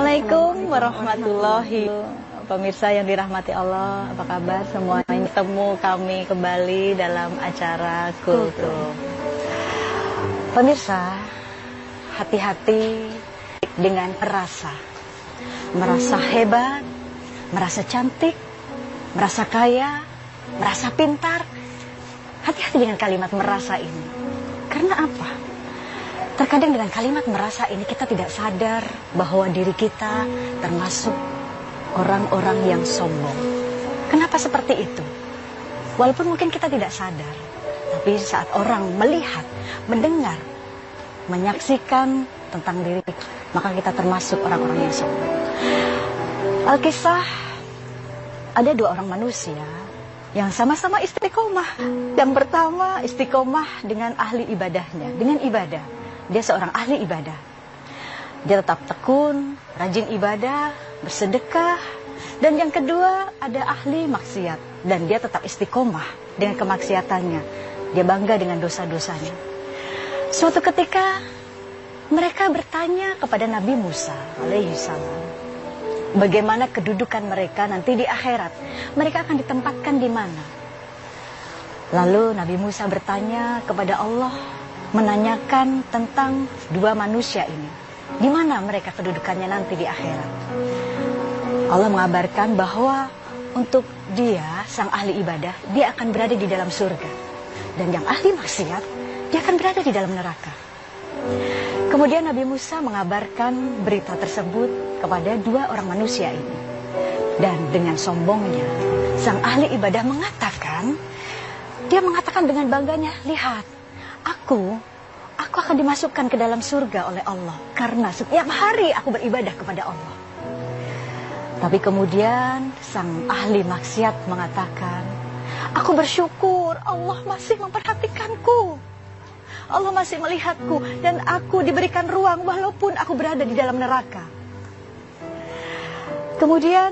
Assalamualaikum warahmatullahi Pemirsa yang dirahmati Allah, apa kabar semuanya? Temu kami kembali dalam acara Kultum. Pemirsa, hati-hati dengan merasa. Merasa hebat, merasa cantik, merasa kaya, merasa pintar. Hati-hati dengan kalimat merasa ini. Karena apa? Terkadang dengan kalimat merasa ini kita tidak sadar bahwa diri kita termasuk orang-orang yang sombong. Kenapa seperti itu? Walaupun mungkin kita tidak sadar, tapi saat orang melihat, mendengar, menyaksikan tentang diri kita, maka kita termasuk orang-orang yang sombong. Alkisah ada dua orang manusia yang sama-sama istiqomah. Yang pertama istiqomah dengan ahli ibadahnya, dengan ibadah. Dia seorang ahli ibadah. Dia tetap tekun, rajin ibadah, bersedekah. Dan yang kedua ada ahli maksiat. Dan dia tetap istiqomah dengan kemaksiatannya. Dia bangga dengan dosa-dosanya. Suatu ketika mereka bertanya kepada Nabi Musa alaihi salam. Bagaimana kedudukan mereka nanti di akhirat? Mereka akan ditempatkan di mana? Lalu Nabi Musa bertanya kepada Allah, menanyakan tentang dua manusia ini. Di mana mereka kedudukannya nanti di akhirat? Allah mengabarkan bahwa untuk dia, sang ahli ibadah, dia akan berada di dalam surga. Dan yang ahli maksiat, dia akan berada di dalam neraka. Kemudian Nabi Musa mengabarkan berita tersebut kepada dua orang manusia ini. Dan dengan sombongnya, sang ahli ibadah mengatakan, dia mengatakan dengan bangganya, lihat, aku, aku akan dimasukkan ke dalam surga oleh Allah. Karena setiap hari aku beribadah kepada Allah. Tapi kemudian sang ahli maksiat mengatakan, aku bersyukur Allah masih memperhatikanku. Allah masih melihatku dan aku diberikan ruang walaupun aku berada di dalam neraka. Kemudian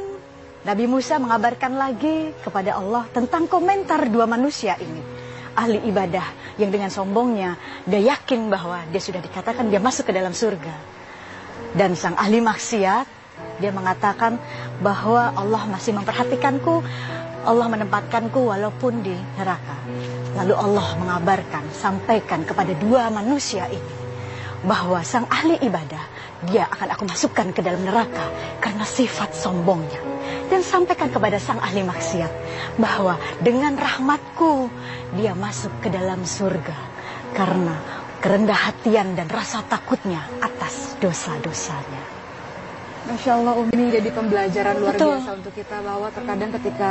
Nabi Musa mengabarkan lagi kepada Allah tentang komentar dua manusia ini. Ahli ibadah yang dengan sombongnya dia yakin bahwa dia sudah dikatakan dia masuk ke dalam surga. Dan sang ahli maksiat dia mengatakan bahwa Allah masih memperhatikanku, Allah menempatkanku walaupun di neraka. Lalu Allah mengabarkan, sampaikan kepada dua manusia ini bahwa sang ahli ibadah dia akan aku masukkan ke dalam neraka karena sifat sombongnya. Dan sampaikan kepada sang ahli maksiat bahwa dengan rahmatku dia masuk ke dalam surga karena kerendah hatian dan rasa takutnya atas dosa-dosanya. Masya Allah Umi jadi pembelajaran luar Betul. biasa untuk kita bahwa terkadang ketika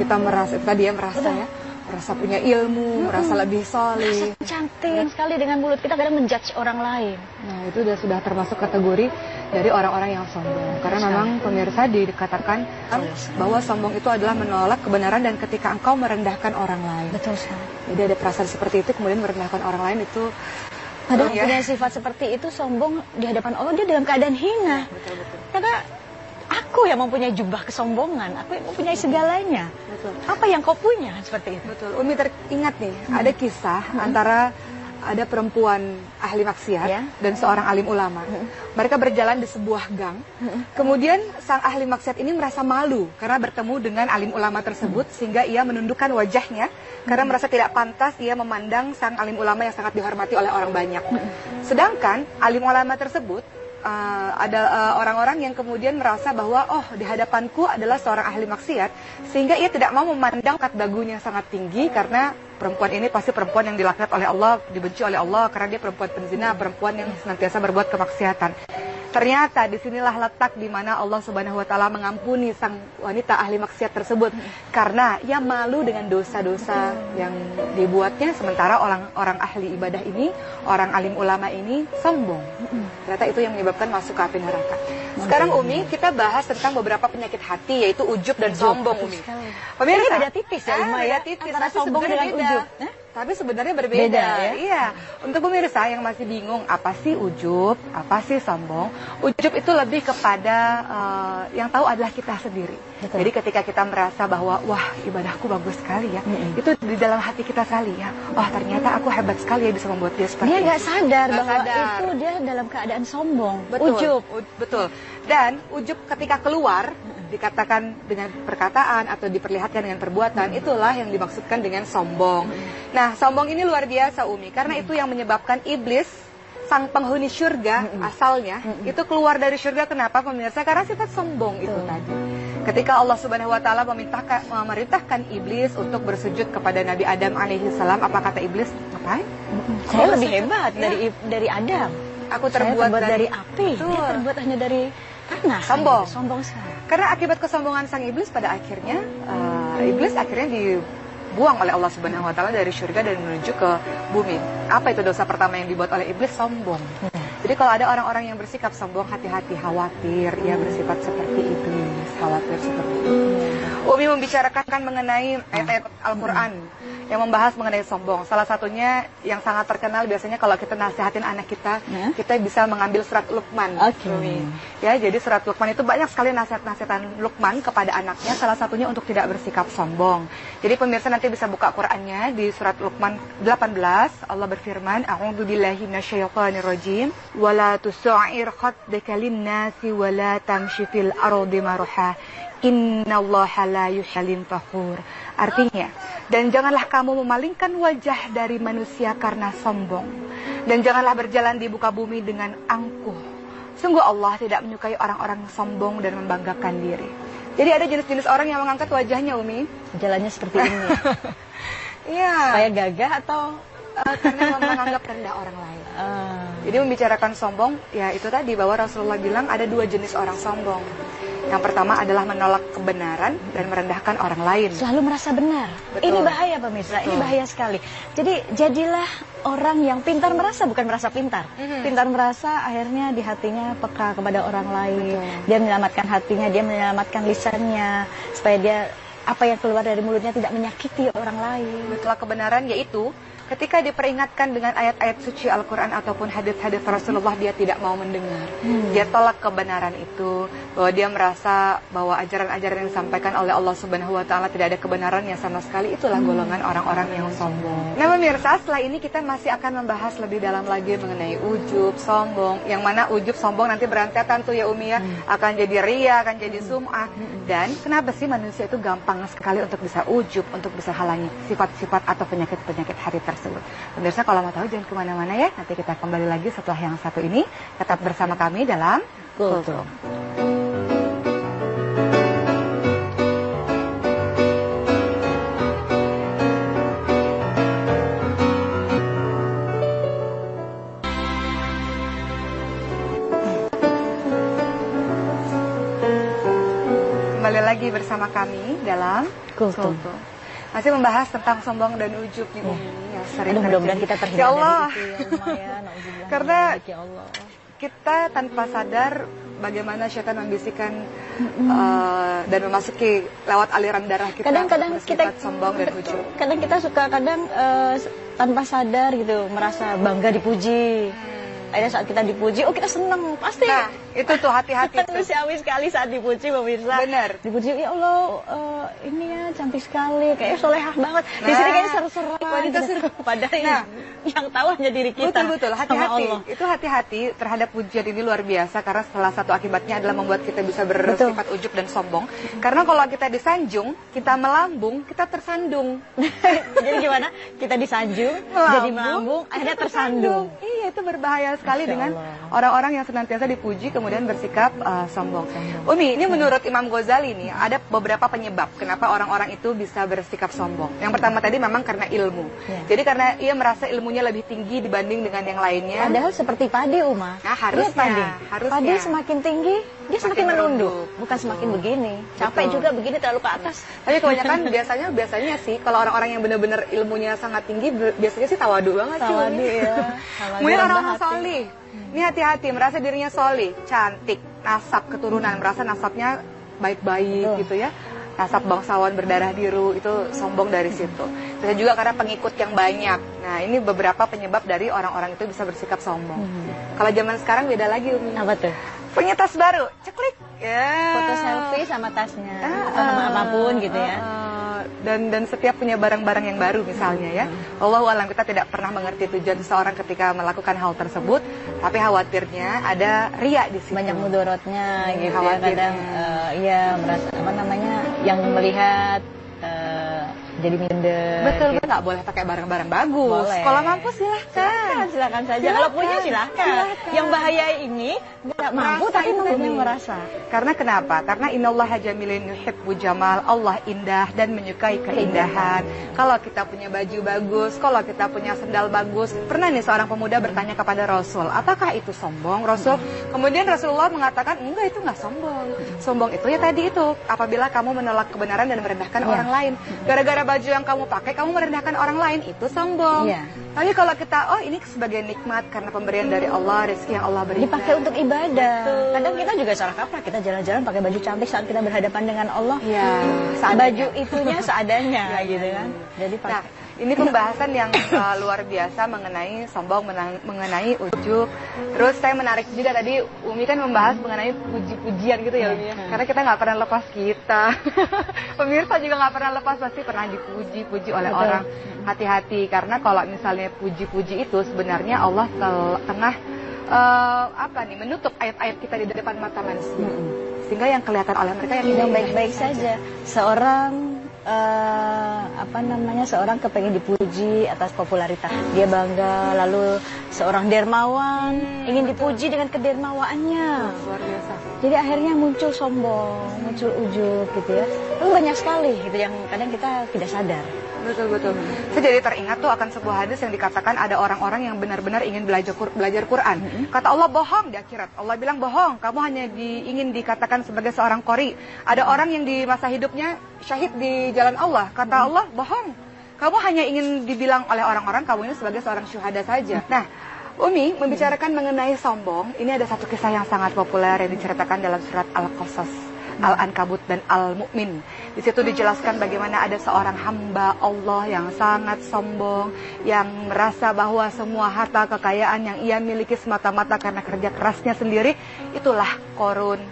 kita merasa tadi ya merasa ya merasa punya ilmu, merasa lebih soleh. Rasa cantik sekali dengan mulut kita kadang menjudge orang lain. Nah itu sudah sudah termasuk kategori dari orang-orang yang sombong. Karena memang pemirsa dikatakan bahwa sombong itu adalah menolak kebenaran dan ketika engkau merendahkan orang lain. Betul sekali. Jadi ada perasaan seperti itu kemudian merendahkan orang lain itu Padahal Ya. punya sifat seperti itu sombong di hadapan Allah dia dalam keadaan hina. betul betul. Karena aku yang mempunyai jubah kesombongan, aku yang mempunyai segalanya. Betul. Apa yang kau punya seperti itu? Betul. Umi teringat nih, Hmm. ada kisah antara ada perempuan ahli maksiat Ya. dan seorang alim ulama. Hmm. Mereka berjalan di sebuah gang. Kemudian sang ahli maksiat ini merasa malu karena bertemu dengan alim ulama tersebut Hmm. sehingga ia menundukkan wajahnya karena merasa tidak pantas ia memandang sang alim ulama yang sangat dihormati oleh orang banyak. Hmm. Sedangkan alim ulama tersebut uh, ada uh, orang-orang yang kemudian merasa bahwa oh di hadapanku adalah seorang ahli maksiat sehingga ia tidak mau memandang kat dagunya sangat tinggi karena perempuan ini pasti perempuan yang dilaknat oleh Allah, dibenci oleh Allah karena dia perempuan penzina, perempuan yang senantiasa berbuat kemaksiatan. Ternyata di sinilah letak di mana Allah Subhanahu Wa Taala mengampuni sang wanita ahli maksiat tersebut karena ia malu dengan dosa-dosa yang dibuatnya sementara orang-orang ahli ibadah ini, orang alim ulama ini sombong. Ternyata itu yang menyebabkan masuk ke api neraka. Sekarang Umi kita bahas tentang beberapa penyakit hati yaitu ujub dan sombong Umi. Pemirsa, Ini beda tipis ya, Ah, Uma, beda ya? tipis. Antara sombong dengan beda. ujub. Tapi sebenarnya berbeda. Beda, ya? Iya. Untuk pemirsa yang masih bingung apa sih ujub, apa sih sombong? Ujub itu lebih kepada eh, yang tahu adalah kita sendiri. Betul. Jadi ketika kita merasa bahwa wah ibadahku bagus sekali ya, Mm-mm. itu di dalam hati kita sekali ya. Wah ternyata aku hebat sekali ya bisa membuat dia seperti Dia nggak sadar bahwa sadar. itu dia dalam keadaan sombong, Betul, ujub. u- betul. Dan ujub ketika keluar dikatakan dengan perkataan atau diperlihatkan dengan perbuatan itulah yang dimaksudkan dengan sombong. Nah, sombong ini luar biasa Umi karena itu yang menyebabkan iblis sang penghuni surga asalnya itu keluar dari surga kenapa pemirsa? Karena sifat sombong itu tadi. Ketika Allah Subhanahu wa taala memerintahkan iblis untuk bersujud kepada Nabi Adam alaihi salam, apa kata iblis? Ngapain? Saya Oh, lebih hebat Ya. dari dari Adam. Aku Saya terbuat, dari, api. Betul. Dia terbuat hanya dari tanah. Sombong. Sombong sekali. Karena akibat kesombongan sang iblis pada akhirnya eh, iblis akhirnya dibuang oleh Allah Subhanahu wa taala dari surga dan menuju ke bumi. Apa itu dosa pertama yang dibuat oleh iblis? Sombong. Jadi kalau ada orang-orang yang bersikap sombong, hati-hati khawatir ia bersifat seperti iblis, khawatir seperti itu. Umi membicarakan kan mengenai ayat-ayat Al-Qur'an yang membahas mengenai sombong. Salah satunya yang sangat terkenal biasanya kalau kita nasihatin anak kita, Ya. kita bisa mengambil surat Luqman. Oke. Umi. Ya, jadi surat Luqman itu banyak sekali nasihat-nasihatan Luqman kepada anaknya, salah satunya untuk tidak bersikap sombong. Jadi pemirsa nanti bisa buka Qur'annya di surat Luqman 18, Allah berfirman, A'udzu billahi minasyaitonir rajim, tusa'ir khaddaka lin-nasi wa la tamshi fil ardi marha. Innallaha la yuhillim fakhur. Artinya, dan janganlah kamu memalingkan wajah dari manusia karena sombong. Dan janganlah berjalan di muka bumi dengan angkuh. Sungguh Allah tidak menyukai orang-orang sombong dan membanggakan diri. Jadi ada jenis-jenis orang yang mengangkat wajahnya, Umi. Jalannya seperti ini. Iya. Supaya gagah atau Eh, karena menganggap rendah orang lain. eh, Jadi membicarakan sombong, ya itu tadi bahwa Rasulullah bilang ada dua jenis orang sombong. Yang pertama adalah menolak kebenaran dan merendahkan orang lain. selalu merasa benar. Betul. Ini bahaya pemirsa, ini Betul. bahaya sekali. Jadi jadilah orang yang pintar merasa bukan merasa pintar. Mhm. Pintar merasa akhirnya di hatinya peka kepada orang lain. Betul. Dia menyelamatkan hatinya, dia menyelamatkan lisannya supaya dia apa yang keluar dari mulutnya tidak menyakiti orang lain. Betul kebenaran yaitu ketika diperingatkan dengan ayat-ayat suci Al-Quran ataupun hadis-hadis Rasulullah dia tidak mau mendengar. Hmm. Dia tolak kebenaran itu, bahwa dia merasa bahwa ajaran-ajaran yang disampaikan oleh Allah Subhanahu wa taala tidak ada kebenarannya sama sekali. Itulah golongan orang-orang yang sombong. Nah, pemirsa, setelah ini kita masih akan membahas lebih dalam lagi mengenai ujub, sombong. Yang mana ujub, sombong nanti berantetan tuh ya Umi ya, akan jadi ria, akan jadi sum'ah. Dan kenapa sih manusia itu gampang sekali untuk bisa ujub, untuk bisa halangi sifat-sifat atau penyakit-penyakit hari tersebut. Pemirsa kalau mau tahu jangan ke mana-mana ya. Nanti kita kembali lagi setelah yang satu ini. Tetap bersama kami dalam Kultum. Kembali lagi bersama kami dalam Kultum. Masih membahas tentang sombong dan ujub nih Umi yang sering Aduh, mudah-mudahan kita terjadi. terhindar Ya Allah, dari itu ya Allah ya. Karena- dzalik, ya Allah. kita tanpa sadar bagaimana syaitan membisikkan eh, dan memasuki lewat aliran darah kita Kadang-kadang kita sombong dan ujub. kadang kita suka kadang eh, tanpa sadar gitu merasa bangga dipuji. Akhirnya saat kita dipuji, oh kita senang pasti. Nah, itu tuh hati-hati tuh. Manusiawi sekali saat dipuji pemirsa. Bener. Dipuji, ya Allah, eh, ini ya cantik sekali, kayaknya solehah banget. Di sini Nah, kayaknya seru-seruan. wanita gitu. seru. Padahal Nah. yang tahu hanya diri kita. Betul betul, hati-hati. Itu hati-hati terhadap pujian ini luar biasa karena salah satu akibatnya adalah membuat kita bisa bersifat ujub dan sombong. Karena kalau kita disanjung, kita melambung, kita tersandung. jadi gimana? Kita disanjung, jadi melambung, akhirnya tersandung. Iya, itu berbahaya sekali dengan orang-orang yang senantiasa dipuji kemudian bersikap uh, sombong. Umi, ini menurut Imam Ghazali nih ada beberapa penyebab kenapa orang-orang itu bisa bersikap sombong. Yang pertama tadi memang karena ilmu. Ya. Jadi karena ia merasa ilmunya lebih tinggi dibanding dengan yang lainnya. Padahal seperti padi Uma. Nah, harusnya, padi. harusnya. Padi semakin tinggi, dia semakin menunduk, bukan semakin begini. Capek Betul. juga begini terlalu ke atas. Tapi kebanyakan biasanya biasanya sih kalau orang-orang yang benar-benar ilmunya sangat tinggi biasanya sih tawadu banget. Tawadu ya. Rendah orang-orang. Solih. Ini hati-hati merasa dirinya solih, cantik, nasab keturunan, merasa nasabnya baik-baik gitu ya. Nasab bangsawan berdarah biru itu sombong dari situ. bisa juga karena pengikut yang banyak. Nah, ini beberapa penyebab dari orang-orang itu bisa bersikap sombong. Hmm. Kalau zaman sekarang beda lagi, Umi. Apa tuh? Punya tas baru, ceklik. Ya. Foto selfie sama tasnya Ah, atau sama apa pun gitu ya. ah, dan dan setiap punya barang-barang yang baru misalnya ya. Allah alam kita tidak pernah mengerti tujuan seseorang ketika melakukan hal tersebut, tapi khawatirnya ada ria di situ. Banyak mudorotnya gitu ya Khawatirnya. kadang eh, iya merasa apa namanya yang melihat eh, jadi minder. Betul, gitu. nggak boleh pakai barang-barang bagus. Boleh. Kalau mampu silahkan. Silakan, silakan saja. Silakan. Kalau punya silakan. Silakan. Yang bahaya ini nggak mampu tapi tadi. merasa. Karena kenapa? Karena innallaha jamilun yuhibbu jamal. Allah indah dan menyukai keindahan. Kalau kita punya baju bagus, kalau kita punya sendal bagus. Pernah nih seorang pemuda bertanya kepada Rasul, "Apakah itu sombong?" Rasul kemudian Rasulullah mengatakan, "Enggak, itu enggak sombong. Sombong itu ya tadi itu apabila kamu menolak kebenaran dan merendahkan Iya. orang lain. Gara-gara baju yang kamu pakai kamu merendahkan orang lain, itu sombong." Iya. Tapi kalau kita, oh ini sebagai nikmat karena pemberian dari Allah, rezeki yang Allah berikan. Dipakai untuk ibadah. Betul. Kadang kita juga salah kaprah. Kita jalan-jalan pakai baju cantik saat kita berhadapan dengan Allah. Iya, Saat seadanya. baju itunya seadanya Iya, gitu iya, kan. iya. Jadi Nah, pakai. Ini pembahasan yang uh, luar biasa mengenai sombong, menang- mengenai ujub. Terus saya menarik juga tadi Umi kan membahas mengenai puji-pujian gitu ya Umi. ya. Karena kita nggak pernah lepas kita. Pemirsa juga nggak pernah lepas pasti pernah dipuji-puji oleh Betul. orang. Hati-hati karena kalau misalnya puji-puji itu sebenarnya Allah tengah uh, apa nih menutup ayat-ayat kita di depan mata manusia. Sehingga yang kelihatan oleh mereka yang indah-indah baik-baik saja. Seorang eh, apa namanya seorang kepengen dipuji atas popularitas. Dia bangga lalu seorang dermawan ingin dipuji dengan kedermawaannya. Luar biasa. jadi akhirnya muncul sombong muncul ujub gitu ya. Lalu banyak sekali gitu yang kadang kita tidak sadar Betul betul. Saya jadi teringat tuh akan sebuah hadis yang dikatakan ada orang-orang yang benar-benar ingin belajar belajar Quran. Kata Allah bohong di akhirat. Allah bilang bohong. Kamu hanya di- ingin dikatakan sebagai seorang kori. Ada orang yang di masa hidupnya syahid di jalan Allah. Kata Allah bohong. Kamu hanya ingin dibilang oleh orang-orang kamu ini sebagai seorang syuhada saja. Nah. Umi membicarakan mengenai sombong. Ini ada satu kisah yang sangat populer yang diceritakan dalam surat Al-Qasas. Al-Ankabut dan Al-Mu'min. Di situ dijelaskan bagaimana ada seorang hamba Allah yang sangat sombong, yang merasa bahwa semua harta kekayaan yang ia miliki semata-mata karena kerja kerasnya sendiri, itulah korun.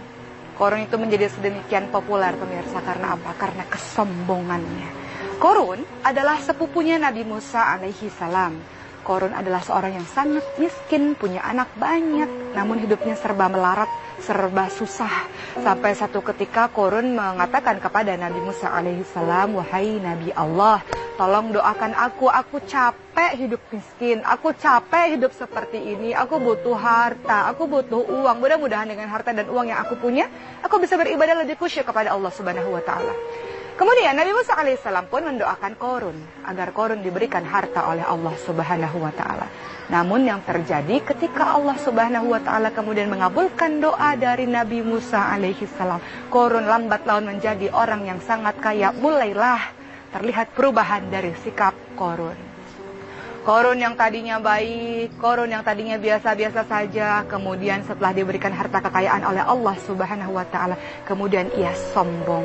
Korun itu menjadi sedemikian populer pemirsa karena apa? Karena kesombongannya. Korun adalah sepupunya Nabi Musa alaihi salam. Korun adalah seorang yang sangat miskin, punya anak banyak, namun hidupnya serba melarat, serba susah. Sampai satu ketika Korun mengatakan kepada Nabi Musa alaihissalam, wahai Nabi Allah, tolong doakan aku, aku capek hidup miskin, aku capek hidup seperti ini, aku butuh harta, aku butuh uang. Mudah-mudahan dengan harta dan uang yang aku punya, aku bisa beribadah lebih khusyuk kepada Allah Subhanahu wa taala. Kemudian Nabi Musa alaihissalam pun mendoakan Korun agar Korun diberikan harta oleh Allah Subhanahu wa taala. Namun yang terjadi ketika Allah Subhanahu wa taala kemudian mengabulkan doa dari Nabi Musa alaihissalam, Korun lambat laun menjadi orang yang sangat kaya. Mulailah terlihat perubahan dari sikap Korun. Korun yang tadinya baik, korun yang tadinya biasa-biasa saja, kemudian setelah diberikan harta kekayaan oleh Allah Subhanahu wa taala, kemudian ia sombong.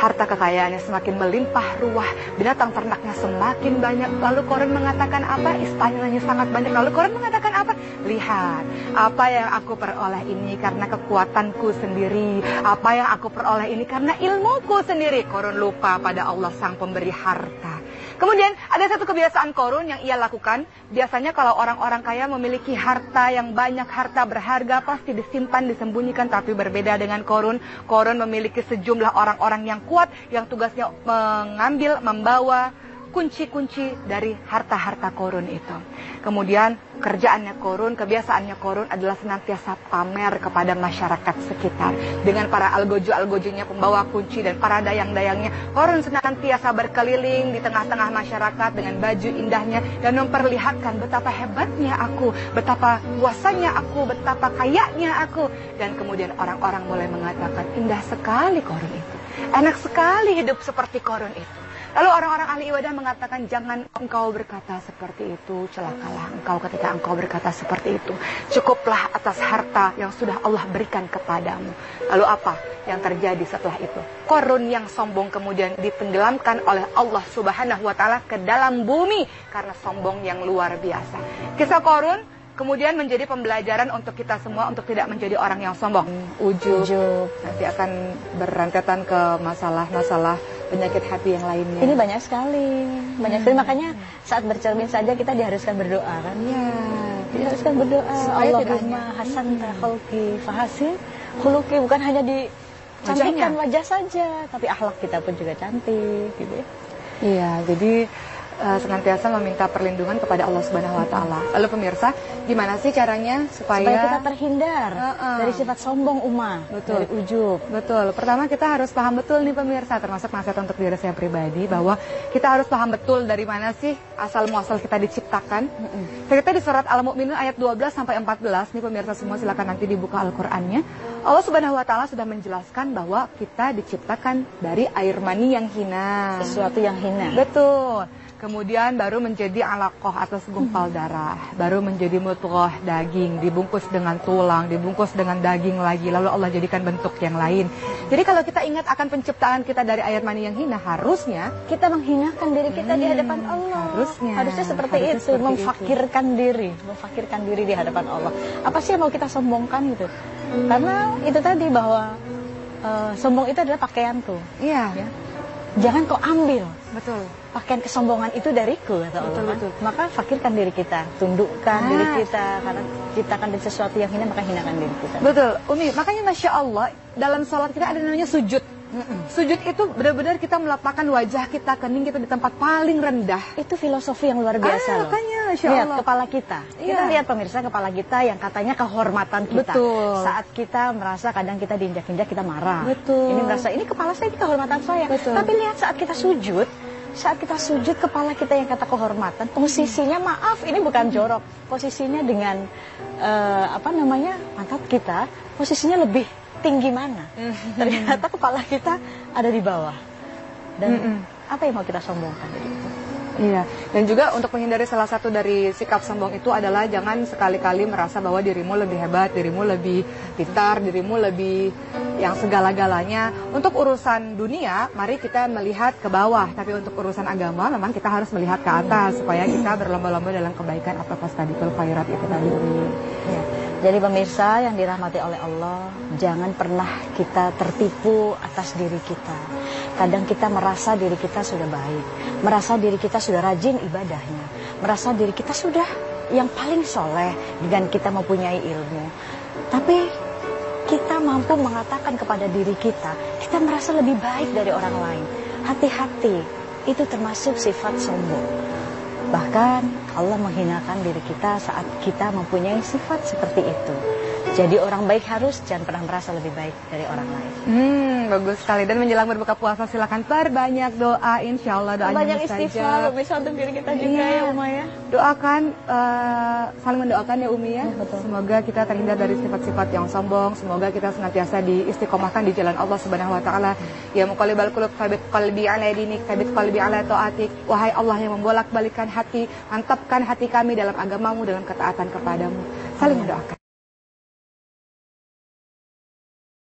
Harta kekayaannya semakin melimpah ruah, binatang ternaknya semakin banyak. Lalu korun mengatakan apa? Istananya sangat banyak. Lalu korun mengatakan apa? Lihat, apa yang aku peroleh ini karena kekuatanku sendiri. Apa yang aku peroleh ini karena ilmuku sendiri. Korun lupa pada Allah sang pemberi harta. Kemudian ada satu kebiasaan korun yang ia lakukan. Biasanya kalau orang-orang kaya memiliki harta yang banyak, harta berharga pasti disimpan, disembunyikan. Tapi berbeda dengan korun. Korun memiliki sejumlah orang-orang yang kuat yang tugasnya mengambil, membawa kunci-kunci dari harta-harta korun itu. Kemudian kerjaannya korun, kebiasaannya korun adalah senantiasa pamer kepada masyarakat sekitar. Dengan para algojo-algojonya pembawa kunci dan para dayang-dayangnya, korun senantiasa berkeliling di tengah-tengah masyarakat dengan baju indahnya dan memperlihatkan betapa hebatnya aku, betapa kuasanya aku, betapa kayanya aku. Dan kemudian orang-orang mulai mengatakan, indah sekali korun itu. Enak sekali hidup seperti korun itu. Lalu orang-orang ahli ibadah mengatakan jangan engkau berkata seperti itu, celakalah engkau ketika engkau berkata seperti itu. Cukuplah atas harta yang sudah Allah berikan kepadamu. Lalu apa yang terjadi setelah itu? Korun yang sombong kemudian ditenggelamkan oleh Allah Subhanahu wa taala ke dalam bumi karena sombong yang luar biasa. Kisah Korun kemudian menjadi pembelajaran untuk kita semua untuk tidak menjadi orang yang sombong, ujub, Ujub. nanti akan berentetan ke masalah-masalah penyakit hati yang lainnya. Ini banyak sekali, banyak sekali. Makanya saat bercermin saja kita diharuskan berdoa kan? Iya. Diharuskan berdoa. Allahumma hasan khulqi fahasin khuluqi bukan hanya di cantikkan wajah saja, tapi akhlak kita pun juga cantik, gitu ya. Iya, jadi eh, senantiasa meminta perlindungan kepada Allah Subhanahu wa taala. Lalu pemirsa, gimana sih caranya supaya, Supaya kita terhindar Heeh. dari sifat sombong Uma, Betul. dari ujub. Betul. Pertama kita harus paham betul nih pemirsa, termasuk nasihat untuk diri saya pribadi bahwa kita harus paham betul dari mana sih asal muasal kita diciptakan. Kita di surat Al-Mu'minun ayat 12 sampai 14 nih pemirsa semua silakan nanti dibuka Al-Qur'annya. Allah Subhanahu wa taala sudah menjelaskan bahwa kita diciptakan dari air mani yang hina. Sesuatu yang hina. Betul. Kemudian baru menjadi alakoh atau segumpal darah, baru menjadi mutloh daging, dibungkus dengan tulang, dibungkus dengan daging lagi, lalu Allah jadikan bentuk yang lain. Jadi kalau kita ingat akan penciptaan kita dari air mani yang hina, harusnya Kita menghinakan diri kita di hadapan Allah. Hmm, harusnya. Harusnya seperti Harusnya itu, seperti memfakirkan diri, memfakirkan diri di hadapan Allah. Apa sih yang mau kita sombongkan gitu? Karena itu tadi bahwa eh, sombong itu adalah pakaianku. iya, Ya. Jangan kau ambil betul. pakaian kesombongan itu dariku kata. Betul, betul. Maka fakirkan diri kita, tundukkan Ah. diri kita karena ciptakan dari sesuatu yang hina maka hinakan diri kita. Betul, Umi. Makanya masya Allah dalam sholat kita ada namanya sujud. Sujud itu benar-benar kita melapakkan wajah kita, kening kita di tempat paling rendah. Itu filosofi yang luar biasa Ah, loh. makanya, lihat Allah. kepala kita. Kita Iya. lihat pemirsa kepala kita yang katanya kehormatan kita. Betul. Saat kita merasa kadang kita diinjak-injak kita marah. Betul. Ini merasa ini kepala saya ini kehormatan saya. Betul. Tapi lihat saat kita sujud, saat kita sujud kepala kita yang kata kehormatan, posisinya maaf ini bukan jorok. Posisinya dengan eh, apa namanya? pantat kita, posisinya lebih tinggi mana? Ternyata kepala kita ada di bawah. Dan apa yang mau kita sombongkan? Iya, dan juga untuk menghindari salah satu dari sikap sombong itu adalah jangan sekali-kali merasa bahwa dirimu lebih hebat, dirimu lebih pintar, dirimu lebih yang segala-galanya. Untuk urusan dunia, mari kita melihat ke bawah, tapi untuk urusan agama memang kita harus melihat ke atas supaya kita berlomba-lomba dalam kebaikan atau tadi khairat itu tadi. Umi. Ya. Jadi pemirsa yang dirahmati oleh Allah, jangan pernah kita tertipu atas diri kita. Kadang kita merasa diri kita sudah baik, merasa diri kita sudah rajin ibadahnya, merasa diri kita sudah yang paling soleh dengan kita mempunyai ilmu. Tapi kita mampu mengatakan kepada diri kita, kita merasa lebih baik dari orang lain. Hati-hati, itu termasuk sifat sombong. Bahkan Allah menghinakan diri kita saat kita mempunyai sifat seperti itu. Jadi orang baik harus jangan pernah merasa lebih baik dari orang lain. Hmm, bagus sekali. Dan menjelang berbuka puasa silakan perbanyak doa, insya Allah doanya Banyak istighfar bisa untuk diri kita juga Iya. ya Uma ya. Doakan, eh, saling mendoakan ya Umi ya. Iya, betul. Semoga kita terhindar dari sifat-sifat yang sombong. Semoga kita senantiasa diistiqomahkan di jalan Allah Subhanahu Wa Taala. Ya muqallibal qulub thabit qalbi ala dinik, thabit qalbi ala taatik. Wahai Allah yang membolak-balikan hati, mantapkan hati kami dalam agamamu, dalam ketaatan kepadamu. Saling mendoakan.